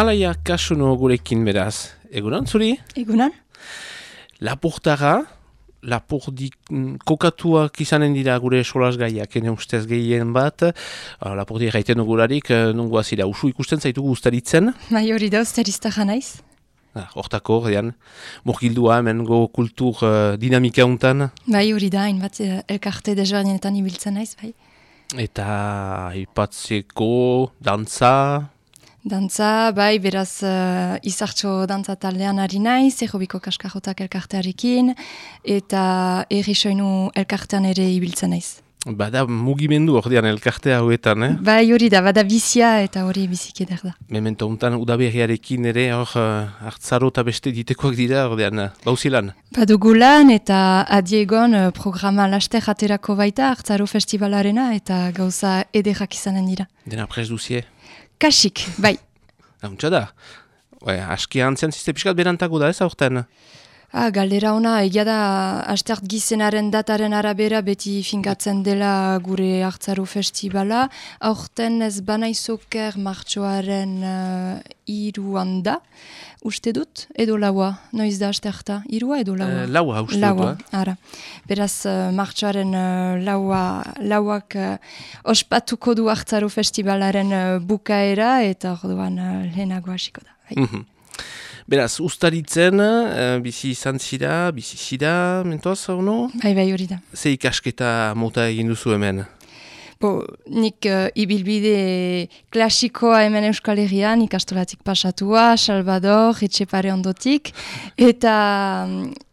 Alaia kasuno gurekin beraz. Egunan, zuri? Egunan? Lapurtara, lapurdik kokatuak izanen dira gure solas gaiak, ene ustez gehien bat. Uh, lapurdi gaiten dugularik, uh, nungo azira, usu ikusten zaitugu ustaritzen. Bai hori da, ustarizta janaiz. Ah, Hortako, murgildua, hemen go kultur uh, dinamika untan. Bai hori da, hainbat eh, elkarte desberdinetan ibiltzen naiz, bai. Eta ipatzeko, dantza, Dantza, bai, beraz, uh, izartxo dantza taldean ari naiz, errobiko kaskajotak elkartearekin, eta erri soinu elkartean ere ibiltzen naiz. bada mugimendu ordean elkartea hauetan, eh? Bai hori da, bada bizia eta hori bizik eder da. Memento untan udaberriarekin ere hor uh, hartzaro eta beste ditekoak dira ordean, uh, bauzilan. Badugu lan eta adiegon programa laster aterako baita hartzaro festivalarena eta gauza ederrak izanen dira. Dena prez duzie. Kasik, bai. Hauntza da. Bai, aski antzian ziste pixkat berantako da ez aurten. Ah, galdera ona, egia da astert gizenaren dataren arabera beti finkatzen dela gure hartzaru festivala. Aurten ez banaizoker martxoaren uh, iruan da. Uste dut, edo laua, noiz da asterta, irua edo laua? Uh, laua, uste laua, dut, ara. Beraz, uh, martxoaren uh, laua, lauak uh, ospatuko du hartzaru festivalaren uh, bukaera eta orduan uh, lehenago hasiko da. Mhm. Beraz, ustaritzen, uh, bizi izan zira, bizi zira, mentoaz, ono? Bai, bai, hori da. Ze ikasketa mota egin duzu hemen? Bo, nik uh, ibilbide klasikoa hemen Euskal Herrian, ikastolatik pasatua, Salvador, Etxepare ondotik, eta,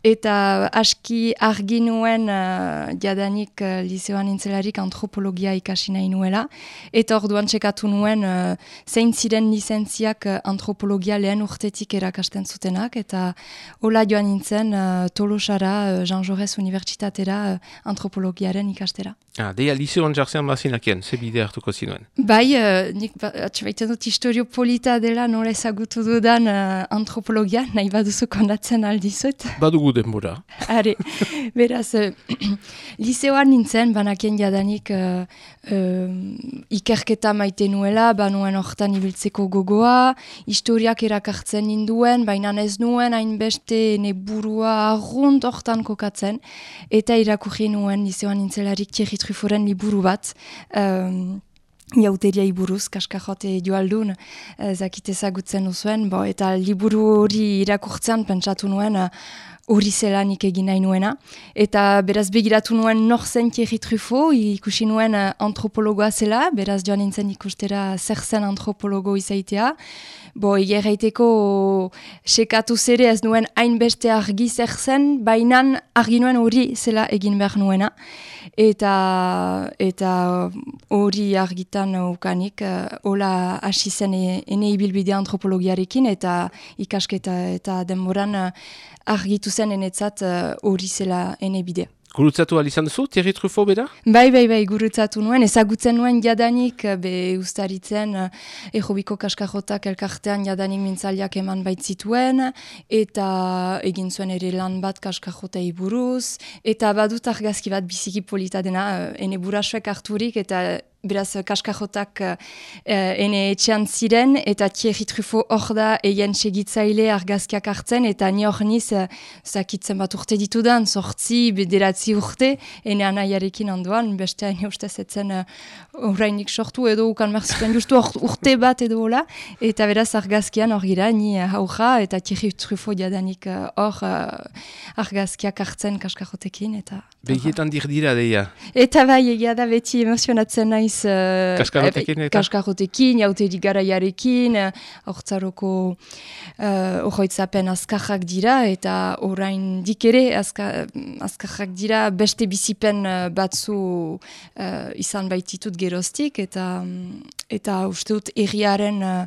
eta aski argi nuen uh, jadanik uh, liseoan intzelarik antropologia ikasi nahi nuela, eta orduan txekatu nuen uh, zein ziren lizentziak uh, antropologia lehen urtetik erakasten zutenak, eta hola joan nintzen uh, Tolosara, uh, Jean Jaurès Unibertsitatera uh, antropologiaren ikastera. Ah, deia liseoan jartzen bazinakien, ze bide hartuko zinuen. Bai, uh, nik ba, atxebaiten dut historio polita dela nola ezagutu dudan uh, antropologia, nahi baduzu kondatzen aldizut. Badugu denbora. Are, beraz, uh, liseoan nintzen, banakien jadanik uh, uh, ikerketa maite nuela, banuen hortan ibiltzeko gogoa, historiak erakartzen ninduen, baina ez nuen hainbeste ne burua arrunt hortan kokatzen, eta irakurri nuen liseoan nintzelarik Thierry Trufforen liburu bat, um, jauteria iburuz, kaskajote joaldun, zakite zagutzen duzuen, bo, eta liburu hori irakurtzean pentsatu nuen, hori zelanik egin nahi nuena. Eta beraz begiratu nuen nor zen Thierry Truffaut, ikusi nuen antropologoa zela, beraz joan nintzen ikustera zer zen antropologo izaitea. Bo, egereiteko sekatu zere ez nuen hainbeste argi zer zen, bainan argi nuen hori zela egin behar nuena. Eta eta hori argitan ukanik, hola hasi zen ene ibilbide antropologiarekin, eta ikasketa eta denboran argitu zen enetzat hori zela ene bidea. Gurutzatu alizan duzu, Thierry Truffaut bera? Bai, bai, bai, gurutzatu nuen, ezagutzen nuen jadanik, be ustaritzen, ejobiko kaskajotak elkartean jadanik mintzaliak eman baitzituen, eta egin zuen ere lan bat kaskajotei buruz, eta badut argazki bat biziki polita dena, ene burasuek harturik, eta beraz kaskajotak uh, ene etxean ziren, eta Thierry Truffaut hor da eien segitzaile argazkiak hartzen, eta ni hor niz, uh, zakitzen bat urte ditudan, sortzi, bederatzi urte, ene anaiarekin ondoan, beste ene ustez etzen uh, sortu edo ukan merzuten justu urte bat edo hola, eta beraz argazkian hor gira, ni hauja, eta Thierry Truffaut jadanik hor uh, argazkiak hartzen kaskajotekin, eta... Begietan dir deia. Eta bai, egia da beti emozionatzen naiz Uh, kaskarotekin eta? Kaskarotekin, jauteri garaiarekin, hortzaroko uh, horretzapen azkajak dira, eta orain dikere azka, azkajak dira beste bizipen batzu uh, izan baititut geroztik, eta, eta uste dut erriaren uh,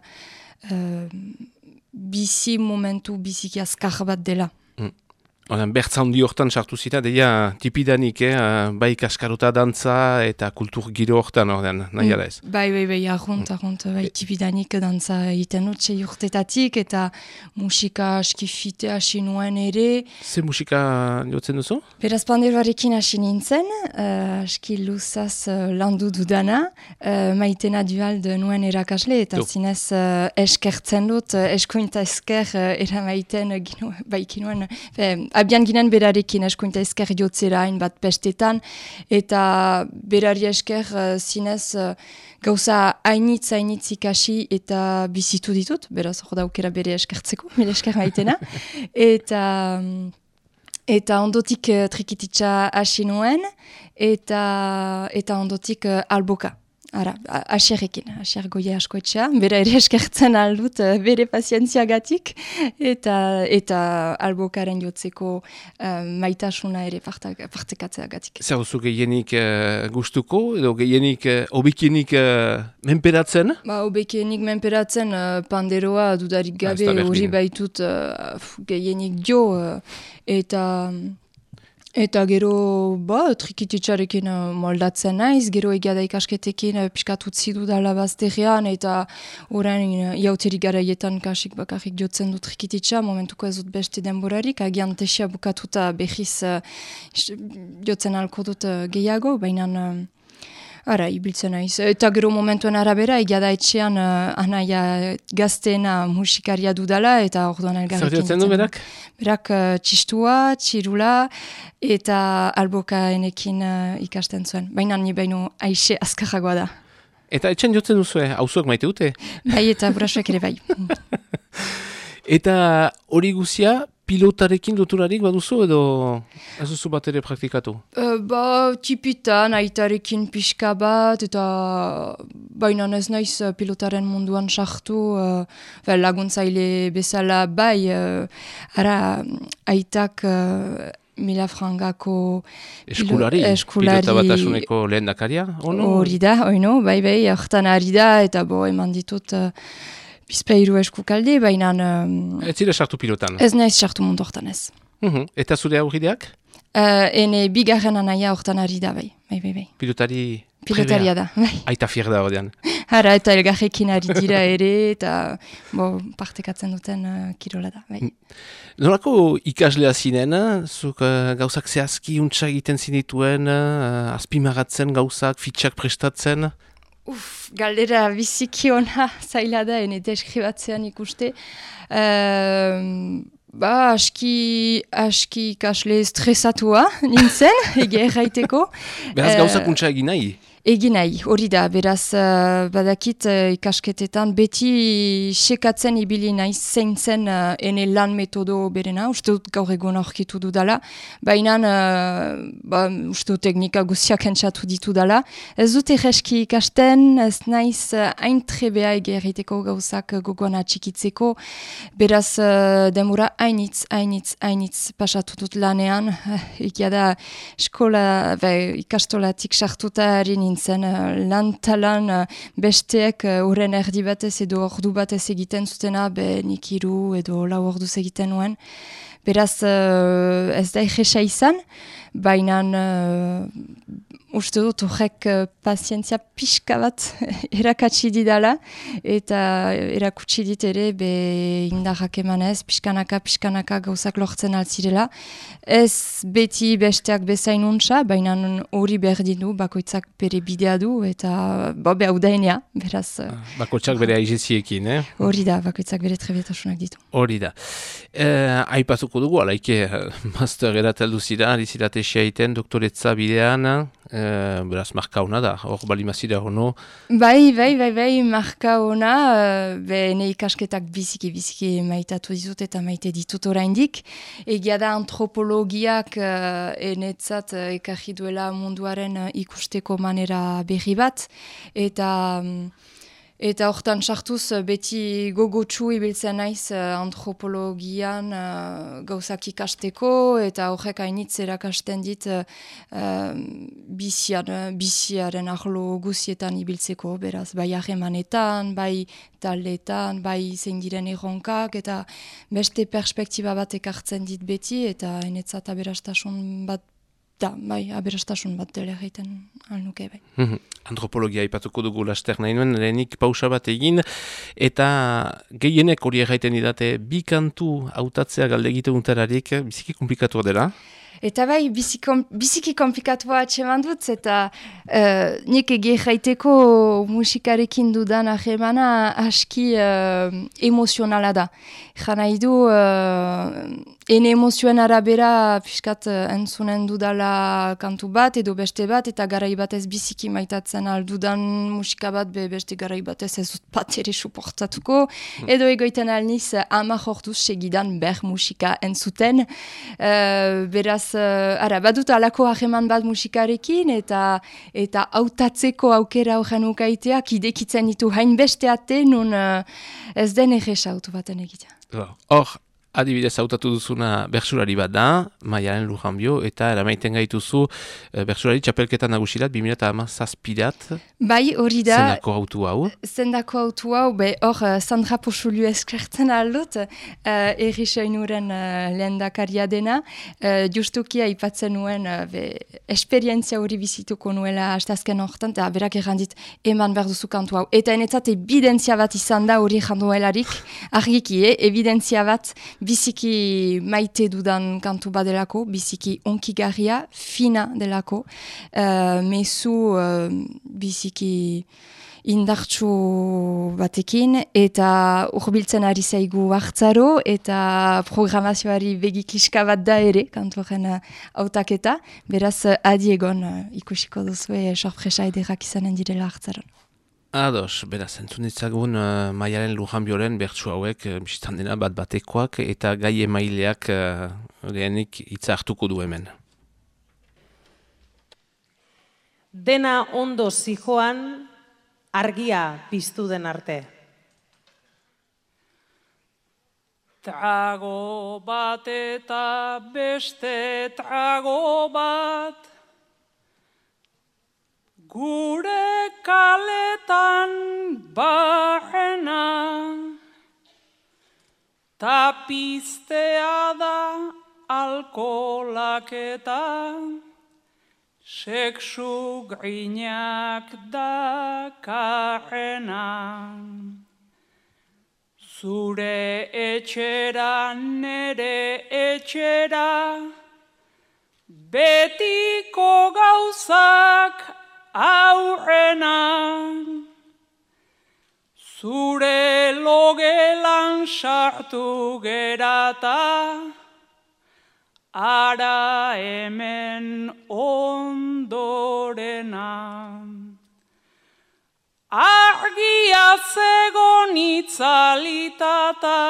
bizi momentu biziki azkaj bat dela. Oden, bertza hundi hortan sartu zita, deia tipidanik, eh? bai kaskarota dantza eta kultur giro hortan, orden, nahi ala ez? Bai, bai, bai, argunt, argunt, bai, tipidanik dantza iten utxe urtetatik eta musika askifite hasi nuen ere. Ze musika jotzen duzu? Beraz panderoarekin hasi nintzen, uh, aski luzaz uh, landu dudana, uh, maitena dualde nuen erakasle eta zinez uh, eskertzen dut, uh, eskointa esker uh, eramaiten uh, gino, bai, ginoen, abian ginen berarekin eskuinta esker jotzera bat pestetan, eta berari esker uh, zinez uh, gauza hainitz hainitz ikasi eta bizitu ditut, beraz hor daukera bere eskertzeko, mire esker maitena, eta... Eta ondotik uh, trikititza hasi nuen, eta, eta ondotik uh, alboka. Ara, asierrekin, asier goia askoetxea, bera ere eskertzen aldut eh, bere pazientziagatik, eta, eta albokaren jotzeko uh, maitasuna ere partekatzeagatik. Zer duzu gehienik uh, gustuko, edo gehienik uh, obikinik uh, menperatzen? Ba, obikinik menperatzen uh, panderoa dudarik ah, gabe hori baitut uh, gehienik jo, eta... Eta gero, ba, trikititzarekin uh, moldatzen naiz, gero egada ikasketekin uh, piskat utzi dudala bazterian, eta orain uh, iauteri garaietan kasik bakarrik jotzen du trikititza, momentuko ez dut beste denborarik, agian tesia bukatuta behiz uh, jotzen alko dut uh, gehiago, baina... Uh, Ara, ibiltzen naiz. Eta gero momentuen arabera, egia da etxean uh, anaia gazteena musikaria dudala, eta orduan elgarrekin. Zer du berak? Berak uh, txistua, txirula, eta alboka enekin uh, ikasten zuen. Baina ni baino aixe azkarragoa da. Eta etxen jotzen duzu, eh? hauzuak maite dute? Bai, eta burasuak ere bai. eta hori guzia, pilotarekin duturarik baduzu edo ez duzu bat ere praktikatu? Uh, ba, tipitan, aitarekin pixka bat, eta baina ez naiz pilotaren munduan sartu, uh, laguntzaile bezala bai, uh, ara aitak uh, mila frangako eskulari, eskulari pilota bat asuneko lehen dakaria? Hori da, oino, bai bai, hartan ari da, eta bo, eman ditut... Bizpeiru esku kalde, baina... Um, ez zira sartu pilotan? Ez nahiz sartu mundu hortan ez. Uh Eta zure aurrideak? Uh, ene bigarren anaia hortan ari da, bai. bai, bai, bai. Pilotari... Pilotaria da, bai. Aita fier da ordean. Hara, eta elgarrekin ari dira ere, eta bo, partekatzen duten uh, kirola da, bai. Nolako ikaslea zinen, zuk uh, gauzak zehazki untsa egiten zinituen, uh, azpimaratzen gauzak, fitxak prestatzen? Uf, galdera biziki ona zaila da, ene deskribatzean ikuste. Uh, ba, aski, aski kasle stresatua nintzen, ege erraiteko. Beraz uh, gauzak untsa egin nahi? Egin nahi, hori da, beraz, uh, badakit uh, ikasketetan, beti sekatzen ibili nahi zein zen uh, ene lan metodo berena, uste dut gaur egon aurkitu dudala, baina uh, ba, uste dut teknika guziak entzatu ditu dala. Ez dut egeski ikasten, ez naiz hain uh, trebea egeriteko gauzak gogoan atxikitzeko, beraz, uh, demura hainitz, hainitz, hainitz pasatu dut lanean, egia da, eskola, ikastolatik sartuta harin nintzen uh, lan talan uh, besteek horren uh, erdi batez edo ordu batez egiten zutena, be nik iru edo lau orduz egiten nuen. Beraz, ez da egesa izan, baina uste dut horrek uh, pazientzia pixka bat erakatsi didala eta erakutsi dit ere be indarrak emanez, pixkanaka, pixkanaka gauzak lortzen altzirela. Ez beti besteak bezain untsa, baina hori berdin du, bakoitzak bere bidea du eta bo, be hau beraz. Uh, bakoitzak bere aizeziekin, eh? Hori da, bakoitzak bere trebetasunak ditu. Hori da. Eh, Aipatuko dugu, alaike, master erateldu zira, alizirate xeaiten, doktoretza bidean, Uh, beraz, marka hona da, hor bali mazida hono. Bai, bai, bai, bai, marka hona, uh, be, ne ikasketak biziki, biziki maitatu ditut eta maite ditut oraindik. Egia da antropologiak uh, enetzat ekarri duela munduaren ikusteko manera berri bat, eta... Um, Eta hortan sartuz beti gogotsu ibiltzen naiz antropologian uh, gauzak ikasteko eta horrek hainitz erakasten dit uh, biziaren, biziaren ahlo guzietan ibiltzeko, beraz, bai ahemanetan, bai taldetan, bai zein diren erronkak, eta beste perspektiba bat ekartzen dit beti, eta enetzat aberastasun bat da, bai, aberastasun bat dela egiten alnuke, bai. Mhm. Antropologia ipatuko dugu laster nahi nuen, lehenik pausa bat egin, eta gehienek hori egiten idate, bi kantu hautatzea galde egite untararik, biziki komplikatu dela? Eta bai, biziki komplikatua atseman dut, eta uh, nik ege jaiteko musikarekin dudan ahemana aski uh, emozionala da. Jana idu, uh, ene emozioen arabera piskat uh, entzunen dudala kantu bat edo beste bat, eta garai batez biziki maitatzen aldudan musika bat be beste garai batez ez dut bat ere suportatuko, hmm. edo egoiten alniz ama jortuz segidan ber musika entzuten, uh, beraz uh, ara, badut alako hageman bat musikarekin eta eta hautatzeko aukera horren ukaiteak idekitzen ditu hainbeste ate nun uh, ez den autu baten egitea. Hor, Adibidez hautatu duzuna bertsurari bat da, Maialen Lujanbio, eta eramaiten gaituzu e, bertsurari txapelketan nagusirat, 2000 zazpirat. Bai, hori da. Zendako autu hau? Zendako autu hau, be, hor, uh, Sandra Pochulu eskertzen aldut, uh, erri soinuren uh, lehen dakaria dena, uh, justukia ipatzen nuen, uh, be, esperientzia hori bizituko nuela hastazken horretan, eta berak errandit eman behar duzu kantu hau. Eta enetzat, evidentzia bat izan da hori janduelarik, argiki, eh? evidentzia bat, biziki maite dudan kantu badelako, biziki onkigarria, fina delako, uh, mezu uh, biziki indartsu batekin, eta urbiltzen ari zaigu hartzaro, eta programazioari begikliska bat da ere, kantu horren autaketa, beraz adiegon uh, ikusiko duzu, e, sorpresa ederrak izanen direla hartzaron. Ados, beraz, entzun ditzagun uh, maialen lujan bioren bertsu hauek, uh, dena bat batekoak, eta gai emaileak uh, lehenik hitza hartuko du hemen. Dena ondo zijoan argia piztu den arte. Trago bat eta beste trago bat, Gure kaletan barrena Tapiztea da alkolak eta Seksu grinak da karrena Zure etxera nere etxera Betiko gauzak aurrena. Zure logelan sartu gerata ara hemen ondorena. Argia zegon itzalitata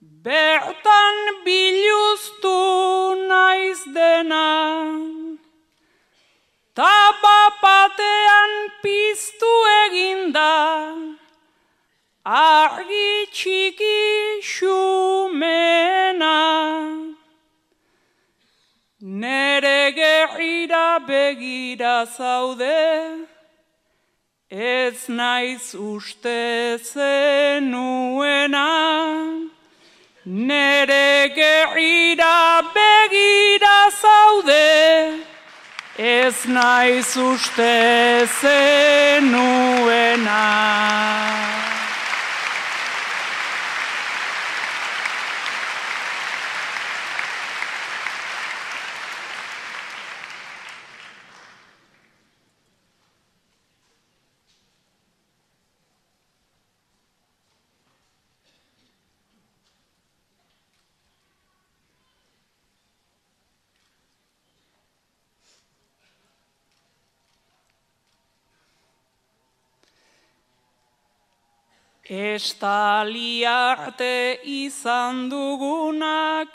bertan biluztu naiz dena Tapa batean piztu eginda, argi txiki xumena. Nere gerrira begira zaude, ez naiz uste zenuena. Nere gerrira begira ez naiz uste zenuena. Estali arte izan dugunak,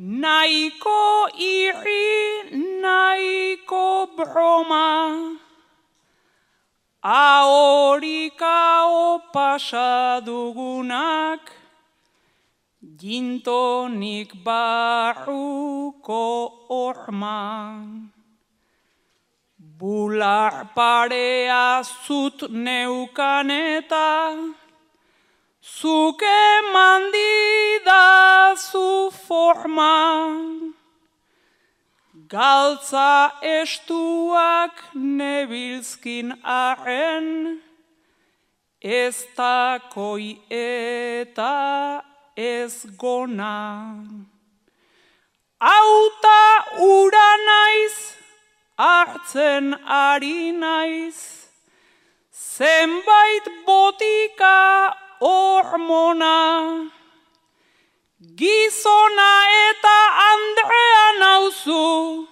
nahiko irri, nahiko broma, ahorika pasa dugunak, gintonik barruko orman. Bular parea zut neukan eta, zuke mandida zu forma. Galtza estuak nebilzkin arren, ez da koi eta ez gona. Auta ura naiz, hartzen ari naiz, zenbait botika hormona, gizona eta Andrea nauzu,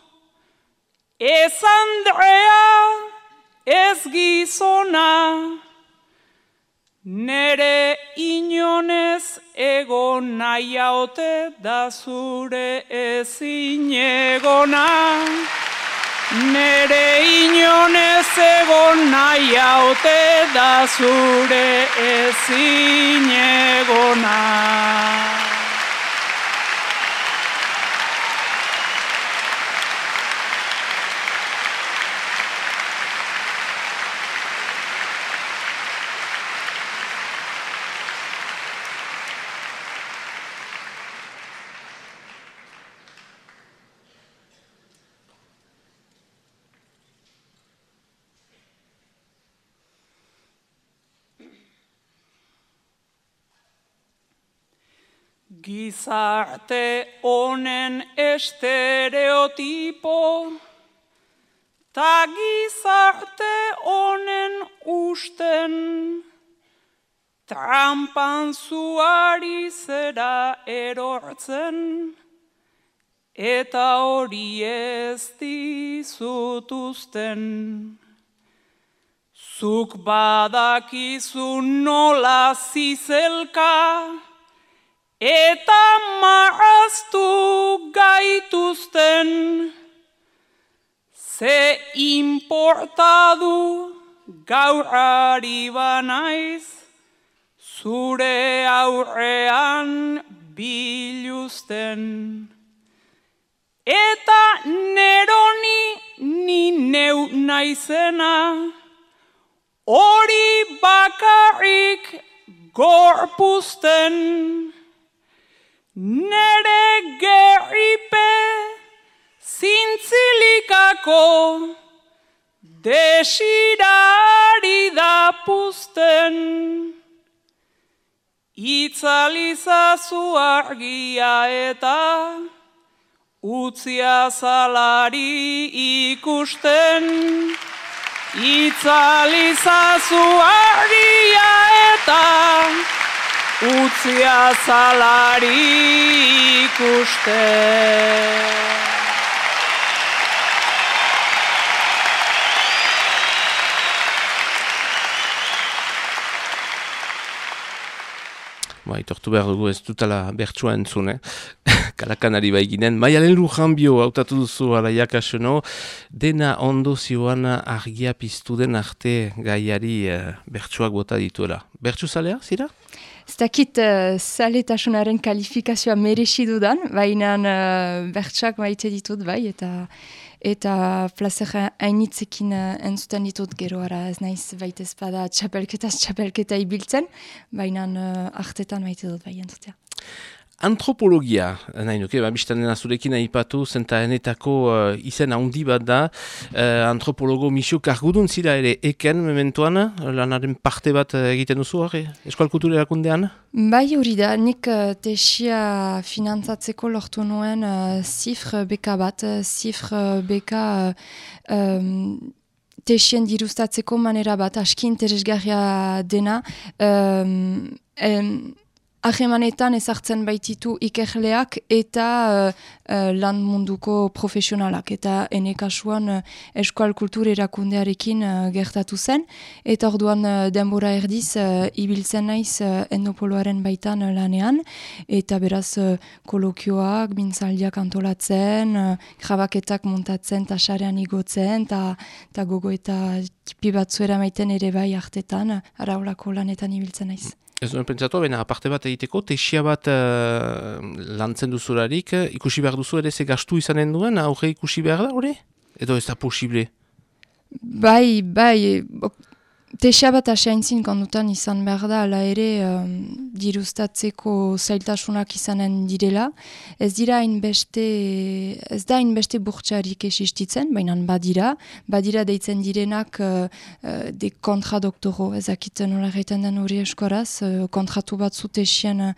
ez Andrea, ez gizona, nere inonez egon nahiaute da zure ezin egona. Nere inonez egon nahi haute da zure ezin egona. Gizarte honen estereotipo, ta gizarte honen usten, trampan zuari zera erortzen, eta hori ez dizutuzten. Zuk badakizu nola zizelka, eta maraztu gaituzten, ze importadu gaur ari banaiz, zure aurrean biluzten. Eta neroni ni neu naizena, hori bakarrik gorpuzten. Nere gerripe zintzilikako desirari da puzten. Itzalizazu argia eta utzia zalari ikusten. Itzalizazu argia eta utzia zalari ikuste. Ba, itortu behar dugu ez dutala bertsua entzune. Kalakanari bai ginen. Maialen Lujanbio, hautatu duzu alaiak aseno, dena ondo zioan argia piztu den arte gaiari uh, bertsuak bota dituela. Bertsu zalea, zira? Ez dakit uh, zaletasunaren kalifikazioa merexi dudan, baina uh, bertsak maite ditut bai, eta eta plazer hainitzekin uh, entzuten ditut geroara ez naiz baita ezpada txapelketaz txapelketa ibiltzen, baina uh, artetan maite dut bai entzutea. Antropologia, nahi nuke, ba, biztan dena zurekin ahipatu, zenta enetako uh, izen handi bat da, uh, antropologo misio kargudun zira ere eken mementuan, lanaren parte bat egiten duzu hori, eskual kultura erakundean? Bai hori da, nik uh, tesia finantzatzeko lortu nuen uh, zifr beka bat, zifr beka uh, um, tesien dirustatzeko manera bat, aski interesgarria dena, um, Ahemanetan ezartzen baititu ikerleak eta uh, lan munduko profesionalak. Eta ene kasuan uh, eskual kultur erakundearekin uh, gertatu zen. Eta orduan uh, denbora erdiz uh, ibiltzen naiz uh, endopoloaren baitan uh, lanean. Eta beraz uh, kolokioak, mintzaldiak antolatzen, uh, grabaketak montatzen eta sarean igotzen eta gogo eta tipi batzuera maiten ere bai artetan, araulako lanetan ibiltzen naiz. Ez duen pentsatu, baina aparte bat egiteko, tesia bat uh, lantzen duzularik, eh, ikusi behar duzu ere ze gastu izanen duen, aurre ikusi behar da, hori? Edo ez da posible? Bai, bai, Tesia bat asaintzin kondutan izan behar da, ala ere um, dirustatzeko zailtasunak izanen direla. Ez dira inbeste, ez da inbeste burtsarik esistitzen, baina badira. Badira deitzen direnak uh, uh, de kontradoktoro, ezakiten nola gaiten den hori eskoraz, uh, kontratu bat zu tesien uh,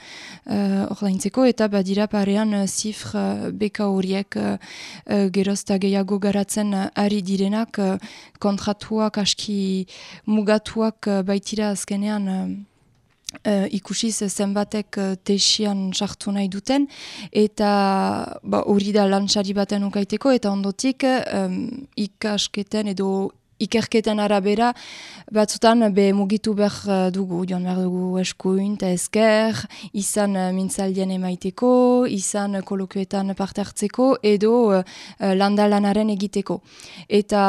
ordaintzeko, eta badira parean zifr uh, beka horiek uh, gerozta gehiago garatzen uh, ari direnak uh, kontratuak aski mugatuak uh, baitira azkenean uh, ikusiz zenbatek uh, tesian sartu nahi duten. Eta ba, hori da lantxari baten ukaiteko eta ondotik um, ikasketen edo ikerketen arabera, batzutan be mugitu behar uh, dugu, joan behar dugu eskuin eta esker, izan uh, mintzaldien emaiteko, izan uh, kolokioetan parte hartzeko, edo uh, landalanaren egiteko. Eta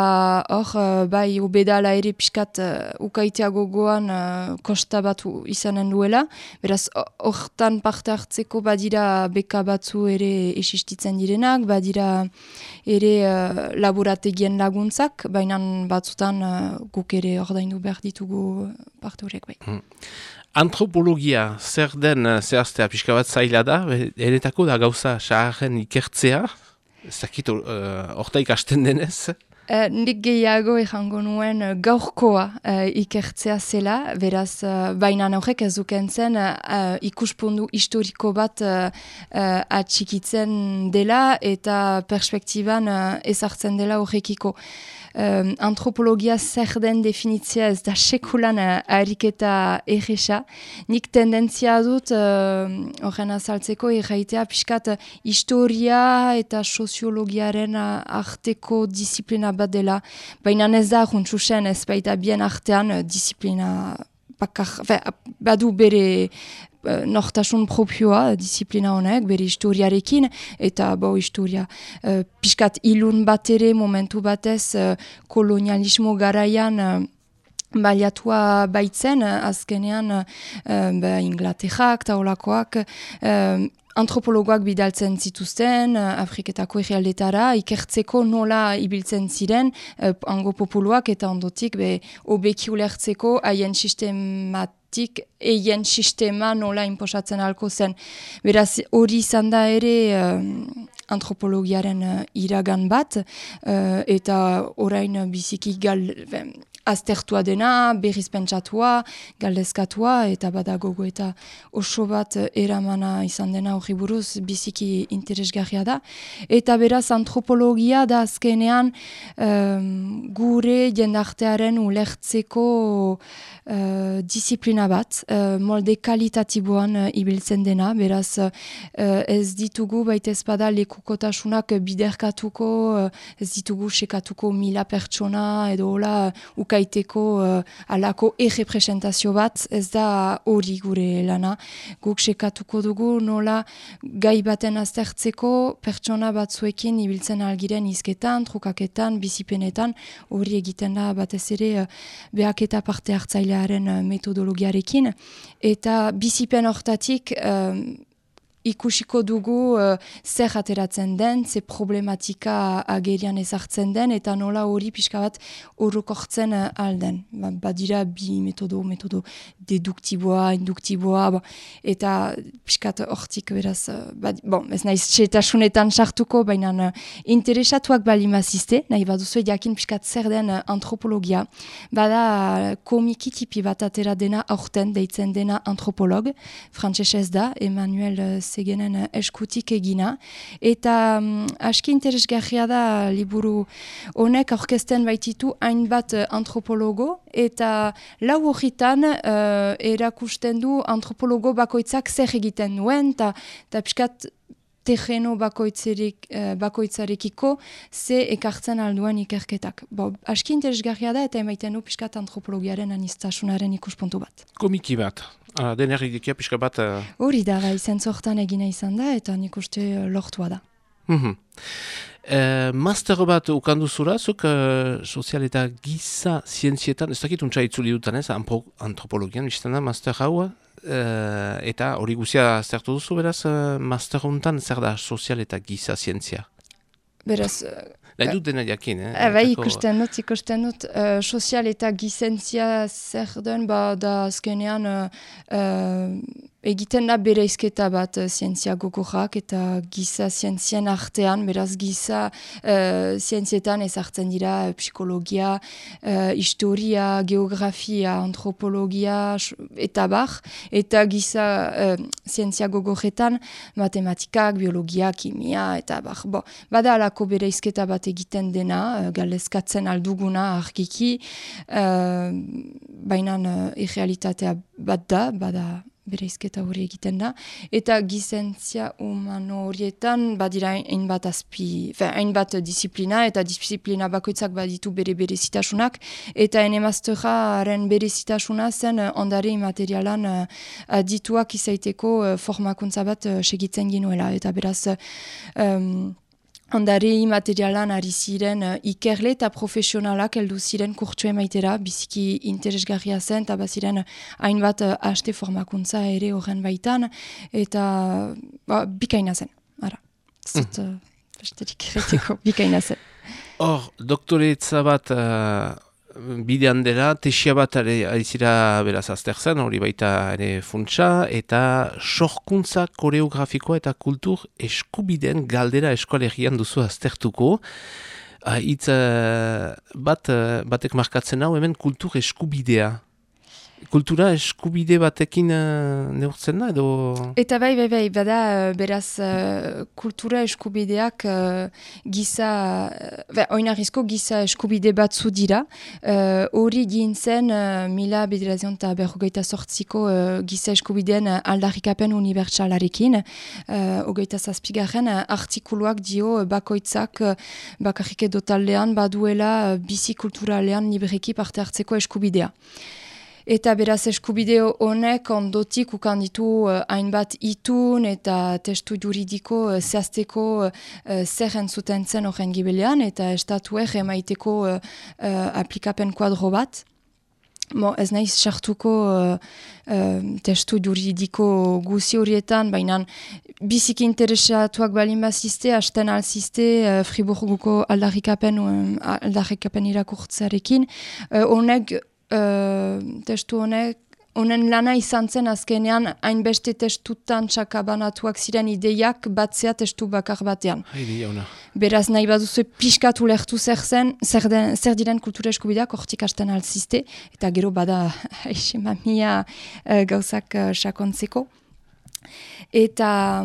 hor, uh, bai, ubedala ere piskat uh, ukaitea gogoan uh, kosta batu izanen duela, beraz, hortan parte hartzeko badira beka batzu ere esistitzen direnak, badira ere uh, laborategien laguntzak, baina batzutan uh, guk ere ordaindu behar ditugu parte horiek bai. Hmm. Antropologia zer den uh, zehaztea pixka bat zaila da, eretako da gauza saaren ikertzea, zakit orta uh, ikasten denez? Uh, nik gehiago ejango nuen gaurkoa uh, ikertzea zela, beraz, uh, baina horrek ez duken zen uh, ikuspundu historiko bat uh, uh, atxikitzen dela eta perspektiban uh, ezartzen dela horrekiko um, antropologia zer den definitzia ez da sekulan uh, ariketa egesa. Nik tendentzia dut horren uh, azaltzeko erraitea pixkat historia eta soziologiaren arteko disiplina bat dela. Baina ez da juntsusen ez baita bien artean disiplina bakar, badu bere nortasun propioa disiplina honek, bere historiarekin, eta bo historia uh, piskat ilun bat ere momentu batez uh, kolonialismo garaian uh, baliatua baitzen, azkenean uh, ba, Inglaterrak eta olakoak antropologoak bidaltzen zituzten Afriketako egialdetara, ikertzeko nola ibiltzen ziren uh, ango populuak eta ondotik be, obeki ulertzeko haien sistemat eien sistema nola inposatzen alko zen. Beraz, hori izan da ere uh, antropologiaren uh, iragan bat, uh, eta orain biziki gal, aztertua dena, berriz pentsatua, galdezkatua, eta badagogo eta oso bat eramana izan dena hori buruz biziki interesgarria da. Eta beraz antropologia da azkenean um, gure jendartearen ulertzeko uh, disiplina bat, uh, molde kalitatiboan uh, ibiltzen dena, beraz uh, ez ditugu baita ezpada lekukotasunak biderkatuko, uh, ez ditugu sekatuko mila pertsona edo hola uka baiteko uh, alako errepresentazio bat, ez da hori gure lana. Guk sekatuko dugu nola gai baten aztertzeko pertsona batzuekin ibiltzen algiren izketan, trukaketan, bizipenetan, hori egiten da batez ere uh, behak eta parte hartzailearen uh, metodologiarekin. Eta bizipen hortatik... Uh, ikusiko dugu uh, zer ateratzen den, ze problematika agerian ezartzen den, eta nola hori pixka bat horrokortzen uh, alden. Ba, badira bi metodo, metodo deduktiboa, induktiboa, ba, eta pixkat hortik beraz, uh, bad, bon, ez nahiz txetasunetan sartuko, baina uh, interesatuak bali mazizte, nahi baduzu jakin pixkat zer den uh, antropologia. Bada uh, komikitipi bat atera dena aurten, deitzen dena antropolog, frantzesez da, Emmanuel uh, zegenen eh, eskutik egina. Eta um, aski interesgarria da liburu honek aurkezten baititu hainbat uh, antropologo eta lau horritan uh, erakusten du antropologo bakoitzak zer egiten duen eta piskat terreno bakoitzarik, bakoitzarekiko ze ekartzen alduen ikerketak. Bo, aski interesgarria da eta emaiten du piskat antropologiaren anistasunaren ikuspuntu bat. Komiki bat, Ah, denerrik dikia pixka bat... Hori da, bai, zentzortan egina izan da, eta nik uste uh, lortua da. Mm Uh, master bat ukanduzura, zuk uh, sozial eta giza zientzietan, ez dakit untsa itzuli dutan ez, antropologian, bizten da, master hau, uh, eta hori guzia zertu duzu, beraz, uh, master hontan zer da sozial eta giza zientzia? Beraz, Nahi dut dena jakin, eh? Eba, ikusten dut, ikusten dut. Uh, sozial eta gizentzia zer den, ba, da azkenean uh, egiten da bere izketa bat uh, zientzia gogorak eta giza zientzien artean, beraz giza uh, zientzietan ezartzen dira uh, psikologia, uh, historia, geografia, antropologia eta bar, eta giza uh, zientzia gogoretan matematikak, biologia, kimia eta bar. Bo, bada alako bere izketa bat egiten dena, uh, galezkatzen alduguna argiki, uh, baina uh, irrealitatea bat da, bada bereizketa hori egiten da. Eta gizentzia humano horietan badira hainbat azpi, hainbat disiplina eta disiplina bakoitzak baditu bere berezitasunak. Eta ene masteraren berezitasuna zen eh, ondare materialan uh, adituak izaiteko uh, formakuntza bat uh, segitzen ginuela. Eta beraz... Um, Ondari materialan ari ziren uh, ikerle eta profesionalak heldu ziren kurtsu emaitera, biziki interesgarria zen, eta baziren hainbat uh, haste formakuntza ere horren baitan, eta ba, bikaina zen, ara. Zut, mm. uh, besterik bikaina zen. Hor, doktoretza bat bidean dela, tesia bat aizira beraz azterzen, hori baita ere funtsa, eta sorkuntza koreografikoa eta kultur eskubideen galdera eskoalegian duzu aztertuko. Itz bat, batek markatzen hau hemen kultur eskubidea kultura eskubide batekin uh, neurtzen da edo... Eta bai, bai, bai, bada, uh, beraz, uh, kultura eskubideak uh, giza, uh, oinarrizko giza eskubide batzu dira. Hori uh, gintzen, uh, mila bederazion eta berrogeita sortziko uh, giza eskubideen uh, aldarrikapen unibertsalarekin. Uh, ogeita zazpigarren, uh, artikuluak dio bakoitzak uh, bakarrik edo taldean baduela uh, bizi kulturalean libreki parte hartzeko eskubidea. Eta beraz eskubideo honek ondotik ukan ditu uh, hainbat itun eta testu juridiko uh, zehazteko uh, zer entzuten zen horren gibelean eta estatuek emaiteko uh, uh, aplikapen kuadro bat. Mo, ez naiz sartuko uh, uh, testu juridiko guzi horietan, baina biziki interesatuak balin bazizte, hasten alzizte uh, Friburguko aldarrikapen, um, aldarrikapen irakurtzarekin. Uh, testu honek, honen lana izan zen azkenean hainbeste testutan txakabanatuak ziren ideiak batzea testu bakar batean. Beraz nahi baduzu pixkatu lehtu zer zen, zer, den, zer diren kultura eskubideak hortik hasten alzizte, eta gero bada haixen mamia uh, gauzak uh, sakontzeko. Eta,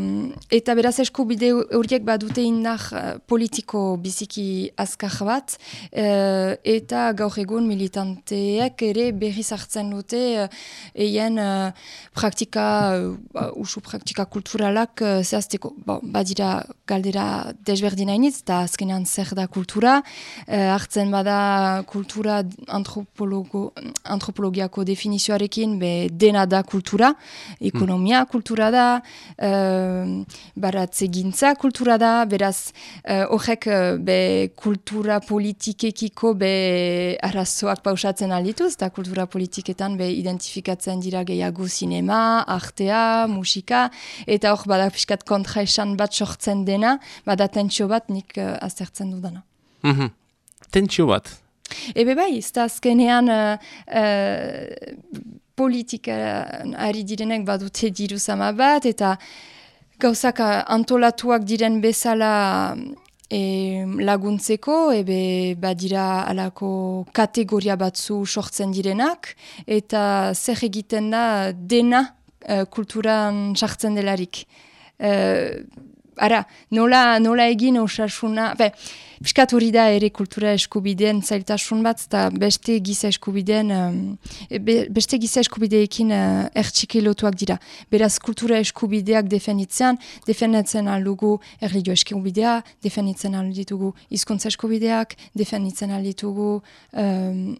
eta beraz eskubide horiek badute indar uh, politiko biziki azkar bat, uh, eta gaur egun militanteek ere berriz hartzen dute uh, eien uh, praktika, uh, usu praktika kulturalak uh, zehazteko. Bon, badira galdera desberdinainitz, eta azkenean zer da kultura, uh, hartzen bada kultura antropologo, antropologiako definizioarekin, be dena da kultura, ekonomia kultura da, uh, baratze gintza kultura da, beraz uh, horrek uh, be kultura politikekiko be arazoak pausatzen aldituz, eta kultura politiketan be identifikatzen dira gehiago sinema, artea, musika, eta hor bada piskat kontra esan bat sortzen dena, bada tentsio bat nik uh, aztertzen dudana. Mm -hmm. Tentsio bat? Ebe bai, ez da azkenean uh, politika ari direnek badute diru zama bat, eta gauzak antolatuak diren bezala e, laguntzeko, ebe badira alako kategoria batzu sortzen direnak, eta zer egiten da dena uh, kulturan sartzen delarik. Uh, ara, nola, nola egin osasuna, be, piskat hori da ere kultura eskubideen zailtasun bat, eta beste giza eskubideen, beste giza eskubideekin uh, ertxike lotuak dira. Beraz, kultura eskubideak defenditzen, defenditzen aldugu erligio eskubidea, defenditzen alditugu izkuntza eskubideak, defenditzen alditugu um,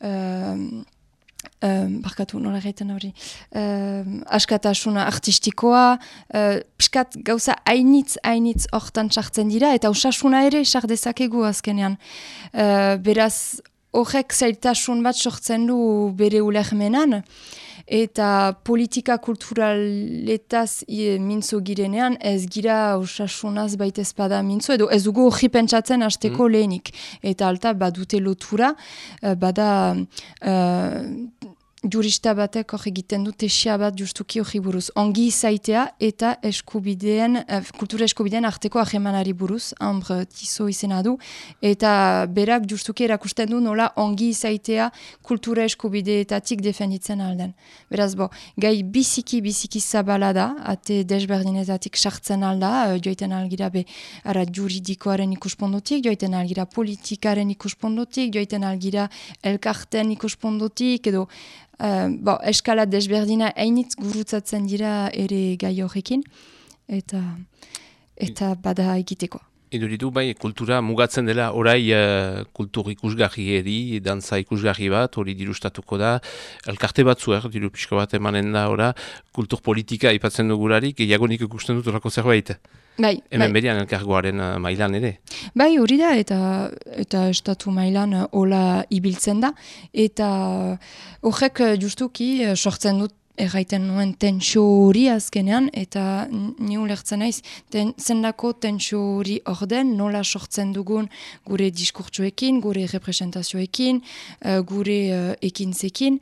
um, Um, barkatu, nola gaiten hori. Um, askatasuna artistikoa, uh, piskat gauza hainitz, hainitz hortan sartzen dira, eta osasuna ere sar dezakegu azkenean. Uh, beraz, horrek zailtasun bat sortzen du bere ulermenan, eta politika kulturaletaz e, mintzo girenean ez gira osasunaz baita espada mintzo, edo ez dugu hori pentsatzen hasteko mm. lehenik. Eta alta badute lotura, uh, bada... Uh, jurista batek hor egiten du tesia bat justuki hori buruz. Ongi izaitea eta eskubideen, eh, kultura eskubideen arteko ahemanari buruz, ambre tizo izena du, eta berak justuki erakusten du nola ongi izaitea kultura eskubideetatik defenditzen alden. Beraz bo, gai biziki biziki zabala da, ate desberdinetatik sartzen alda, uh, joiten algira be ara juridikoaren ikuspondotik, joiten algira politikaren ikuspondotik, joiten algira elkarten ikuspondotik, edo Uh, bo, eskala desberdina hainitz gurutzatzen dira ere gai horrekin, eta, eta bada egiteko. Edo bai, kultura mugatzen dela orai uh, kultur ikusgarri edi, dantza ikusgarri bat, hori dirustatuko da, elkarte er, diru pixko bat emanen da, ora, kultur politika ipatzen dugularik, gehiagonik ikusten dut orako zerbait. Bai, Hemen bai. berian elkargoaren uh, mailan ere. Bai, hori da, eta eta estatu mailan uh, hola ibiltzen da. Eta horrek uh, justuki uh, sortzen dut erraiten nuen tentsio hori azkenean, eta ni ulertzen naiz, ten, zendako tentsio hori orden, nola sortzen dugun gure diskurtsoekin, gure representazioekin, uh, gure uh, ekintzekin,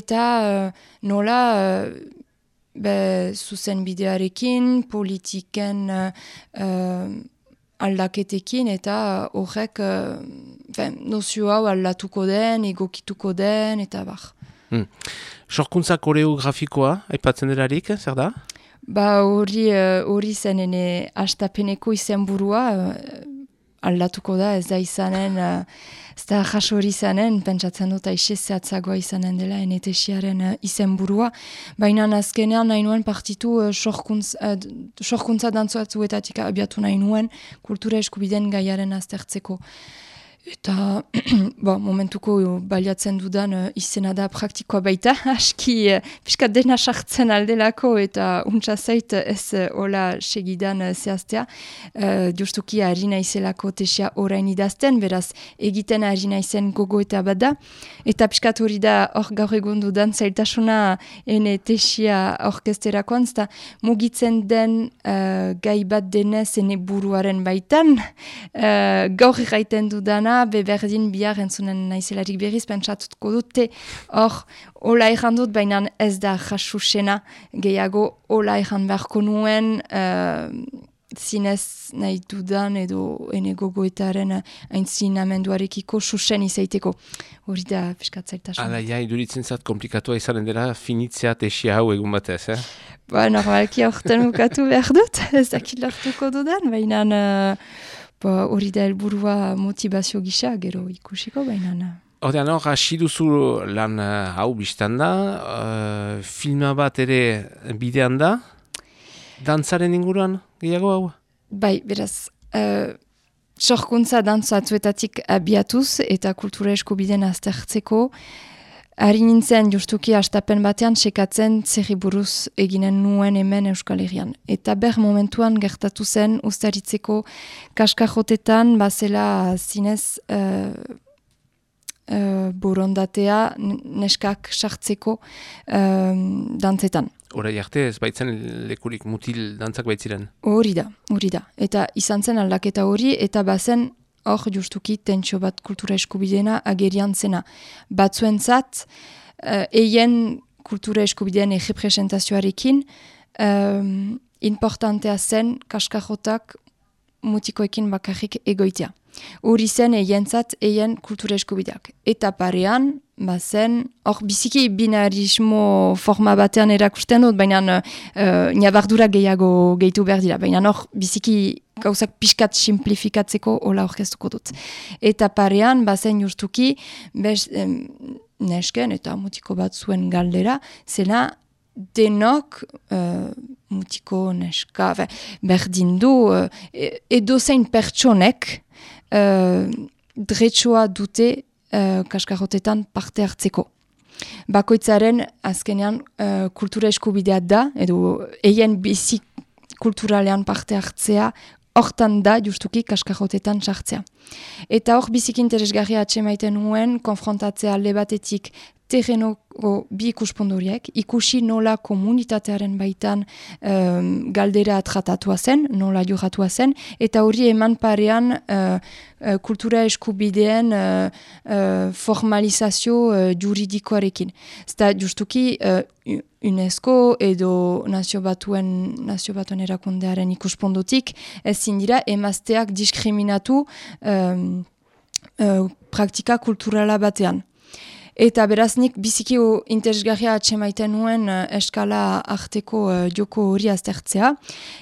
eta uh, nola... Uh, be, zuzen bidearekin, politiken uh, aldaketekin eta horrek uh, nozio hau aldatuko den, egokituko den, eta bar. Hmm. Sorkuntza koreografikoa, aipatzen delarik, zer da? Ba hori hori uh, zen ene astapeneko izen burua, aldatuko da, ez da izanen, uh, ez da jaso hori izanen, pentsatzen dut aixe zehatzagoa izanen dela, enetesiaren uh, izen burua. Baina azkenean nahi nuen partitu uh, sorkuntza, uh, sorkuntza dantzuatzuetatik abiatu nahi nuen kultura eskubiden gaiaren aztertzeko. Eta, bo, momentuko baliatzen dudan uh, izena da praktikoa baita, aski uh, piskat dena sartzen aldelako eta untsa zait ez uh, hola segidan uh, zehaztea. Uh, justuki harina izelako tesia orain idazten, beraz egiten harina izen gogo eta bada. Eta piskat hori da hor gaur egun dudan zailtasuna ene tesia orkesterakoan, zta mugitzen den uh, gai bat denez ene buruaren baitan. Uh, gaur egiten dudana be berdin bihar entzunen naizelarik berriz pentsatutko dute hor hola ejan dut baina ez da jasusena gehiago hola ejan beharko nuen uh, zinez nahi dudan edo ene gogoetaren aintzinamenduarekiko susen izaiteko hori da piskatzaitasun. Hala, ja, iduritzen zat komplikatua izanen dela finitzea tesia hau egun batez, eh? Ba, normalki aurten bukatu behar dut, ez dakit lartuko dudan, baina... Uh, hori da helburua motivazio gisa, gero ikusiko baina. Hortean hor, hasi duzu lan uh, hau biztan da, uh, filma bat ere bidean da, dantzaren inguruan gehiago hau? Bai, beraz, uh, sorkuntza dantzatuetatik abiatuz eta kultura eskubiden aztertzeko, Ari nintzen justuki astapen batean sekatzen zerri buruz eginen nuen hemen Euskal Herrian. Eta ber momentuan gertatu zen ustaritzeko kaskajotetan bazela zinez uh, uh, borondatea neskak sartzeko uh, dantzetan. Hora jarte ez baitzen lekurik mutil dantzak baitziren? Hori da, hori da. Eta izan zen aldaketa hori eta bazen hor justuki tentsio bat kultura eskubideena agerian zena. Batzuentzat, uh, eien kultura eskubideen egepresentazioarekin, um, importantea zen kaskajotak mutikoekin bakarrik egoitea. Hori zen eientzat eien kultura eskubideak. Eta parean, bazen, hor biziki binarismo forma batean erakusten dut, baina uh, nabardura gehiago gehitu behar dira, baina hor biziki gauzak pixkat simplifikatzeko hola orkestuko dut. Eta parean, bazen justuki, bez, nesken eta mutiko bat zuen galdera, zena denok uh, mutiko neska, berdin du, uh, edo zein pertsonek, uh, dretsoa dute uh, kaskarrotetan parte hartzeko. bakoitzaren azkenean uh, kultura eskubidea da, edo eien bizi kulturalean parte hartzea, hortan da justuki kaskajotetan sartzea. Eta hor bizik interesgarria atxemaiten nuen, konfrontatzea alde batetik terrenoko bi ikuspondoriek, ikusi nola komunitatearen baitan um, galdera tratatua zen, nola johatua zen, eta hori eman parean uh, kultura eskubideen uh, uh, formalizazio uh, juridikoarekin. Zta justuki uh, UNESCO edo nazio batuen, nazio batuen erakundearen ikuspondotik, ezin dira emazteak diskriminatu um, praktika kulturala batean. Eta beraznik biziki interesgarria atxemaiten nuen uh, eskala arteko uh, joko hori aztertzea.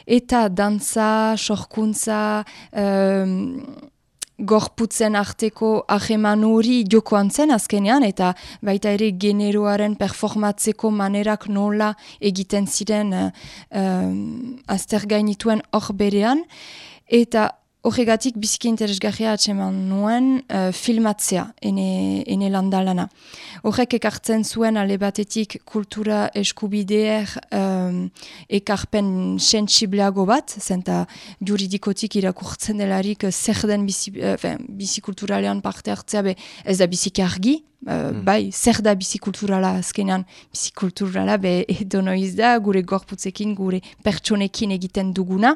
Eta dantza, sorkuntza, um, gorputzen arteko aheman hori jokoan zen azkenean, eta baita ere generoaren performatzeko manerak nola egiten ziren uh, um, aztergainituen hor berean. Eta horregatik biziki interesgarria atseman nuen uh, filmatzea ene, ene landalana. Horrek ekartzen zuen ale batetik kultura eskubideer um, ekarpen sensibleago bat, zenta juridikotik irakurtzen delarik zer den bizi, uh, kulturalean parte hartzea be ez da biziki argi, Uh, bai, zer da bizikulturala azkenean, bizikulturala be edo noiz da, gure gorputzekin, gure pertsonekin egiten duguna.